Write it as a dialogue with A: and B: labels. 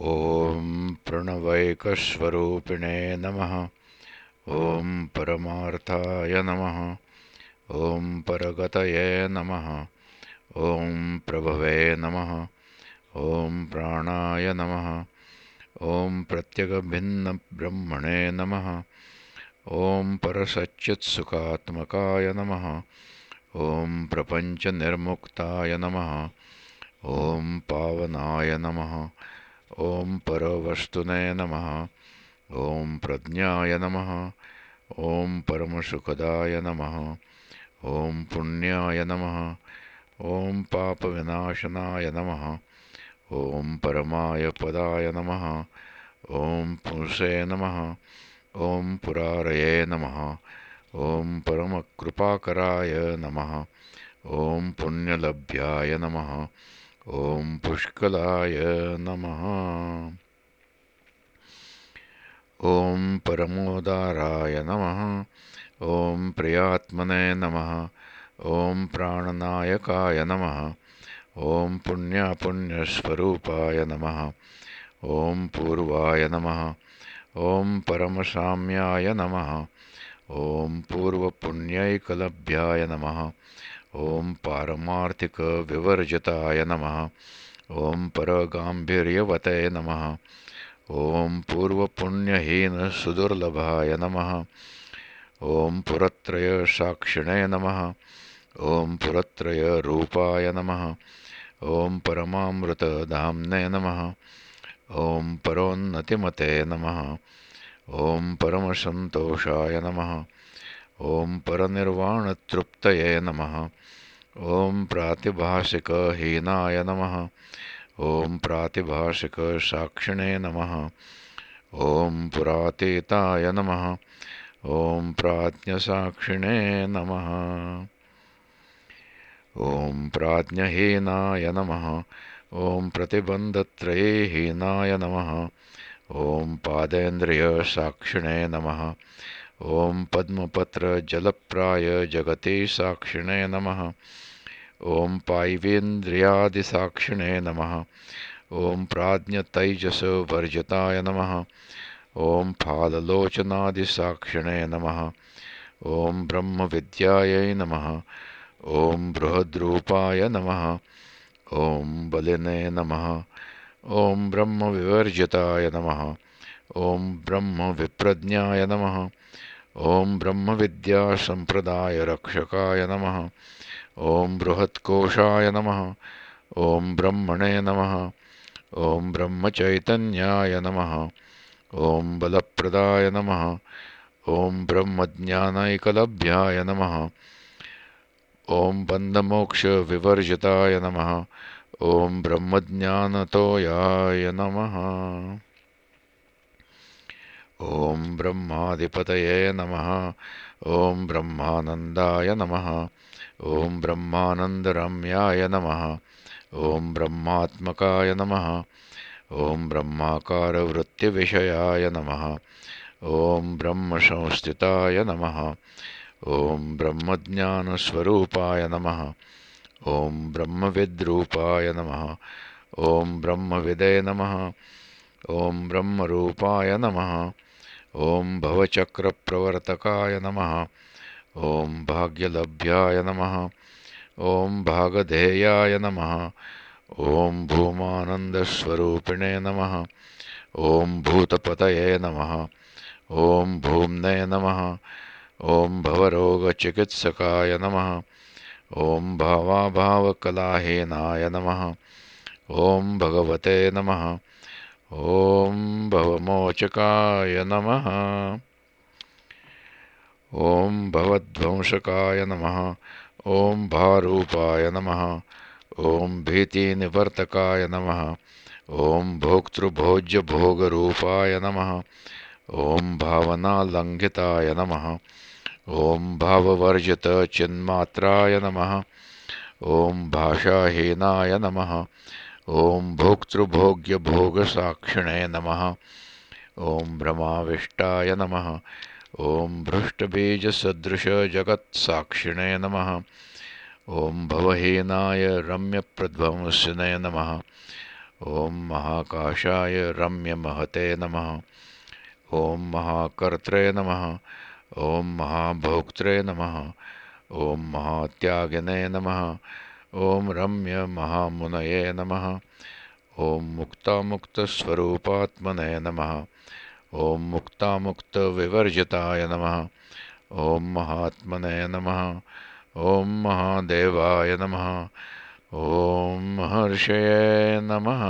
A: ॐ प्रणवैकस्वरूपिणे नमः। ॐ परमार्थाय नमः। ॐ परगतये नमः। ॐ प्रभवे नमः। ॐ प्राणाय नमः। ॐ प्रत्यगभिन्नब्रह्मणे नमः। ॐ परसच्युत्सुखात्मकाय नमः। ॐ प्रपञ्चनिर्मुक्ताय नमः। ॐ पावनाय नमः ॐ परवस्तुने नमः ॐ प्रज्ञाय नमः। ॐ परमसुखदाय नमः। ॐ पुण्याय नमः। ॐ पापविनाशनाय नमः। ॐ परमाय पदाय नमः। ॐ पुंसे नमः। ॐ पुरारये नमः। ॐ परमकृपाकराय नमः। ॐ पुण्यलभ्याय नमः ॐ पुष्कलाय नमः। ॐ परमोदाराय नमः। ॐ प्रियात्मने नमः। ॐ प्राणनायकाय नमः। ॐ पुण्यापुण्यस्वरूपाय नमः। ॐ पूर्वाय नमः। ॐ परमसाम्याय नमः। ॐ पूर्वपुण्यैकलभ्याय नमः ॐ पारमार्थिकविवर्जिताय नमः। ॐ परगाम्भीर्यवते नमः। ॐ पूर्वपुण्यहीनसुदुर्लभाय नमः। ॐ पुरत्रयसाक्षिणे नमः। ॐ पुरत्रयरूपाय नमः। ॐ परमामृतधाम्ने नमः। ॐ परोन्नतिमते नमः। ॐ परमसन्तोषाय नमः ॐ परनिर्वाणतृप्तये नमः। ॐ प्रातिभाषिकहीनाय नमः। ॐ प्रातिभाषिकसाक्षिणे नमः। ॐ पुरातीताय नमः। ॐ प्राज्ञसाक्षिणे नमः। ॐ प्राज्ञहीनाय नमः। ॐ प्रतिबन्धत्रयीहीनाय नमः। ॐ पादेन्द्रियसाक्षिणे नमः। ॐ पद्मपत्रजलप्राय जगति साक्षिणे नमः। ॐ पाय्वेन्द्रियादिसाक्षिणे नमः। ॐ प्राज्ञतैजसवर्जिताय नमः। ॐ फाललोचनादिसाक्षिणे नमः। ॐ ब्रह्मविद्यायै नमः। ॐ बृहद्रूपाय नमः। ॐ बलिने नमः। ॐ ब्रह्मविवर्जिताय नमः। ॐ ब्रह्मविप्रज्ञाय नमः ॐ ब्रह्मविद्यासम्प्रदायरक्षकाय नमः। ॐ बृहत्कोशाय नमः। ॐ ब्रह्मणे नमः। ॐ ब्रह्मचैतन्याय नमः। ॐ बलप्रदाय नमः। ॐ ब्रह्मज्ञानैकलभ्याय नमः। ॐ बन्धमोक्षविवर्जिताय नमः। ॐ ब्रह्मज्ञानतोयाय नमः। ॐ ब्रह्माधिपतये नमः। ॐ ब्रह्मानन्दाय नमः। ॐ ब्रह्मानन्दरम्याय नमः। ॐ ब्रह्मात्मकाय नमः। ॐ ब्रह्माकारवृत्तिविषयाय नमः। ॐ ब्रह्मसंस्थिताय नमः। ॐ ब्रह्मज्ञानस्वरूपाय नमः। ॐ ब्रह्मविद्रूपाय नमः। ॐ ब्रह्मविदे नमः। ॐ ब्रह्मरूपाय नमः ॐ भवचक्रप्रवर्तकाय नमः। ॐ भाग्यलभ्याय नमः। ॐ भागधेयाय नमः। ॐ भूमानन्दस्वरूपिणे नमः। ॐ भूतपतये नमः। ॐ भूम्ने नमः। ॐ भवरोगचिकित्सकाय नमः। ॐ भावाभावकलाहीनाय नमः। ॐ भगवते नमः। ॐ भवमोचकाय नमः। ॐ भवध्वंसकाय नमः। ॐ भारूपाय नमः। ॐ भीतिनिवर्तकाय नमः। ॐ भोक्तृभोज्यभोगरूपाय नमः। ॐ भावनालङ्घिताय नमः। ॐ भाववर्जितचिन्मात्राय नमः। ॐ भाषाहीनाय नमः। ॐ भोक्तृभोग्यभोगसाक्षिणे नमः। ॐ भ्रमाविष्टाय नमः। ॐ भृष्टबीजसदृशजगत्साक्षिणे नमः। ॐ भवहीनाय रम्यप्रध्वंसिने नमः। ॐ महाकाशाय रम्यमहते नमः। ॐ महाकर्त्रे नमः। ॐ महाभोक्त्रे नमः। ॐ महात्यागिने नमः। ॐ रम्यमहामुनये नमः। ॐ मुक्तामुक्तस्वरूपात्मने नमः। ॐ मुक्तामुक्तविवर्जिताय नमः। ॐ महात्मने नमः। ॐ महादेवाय नमः। ॐ महर्षये नमः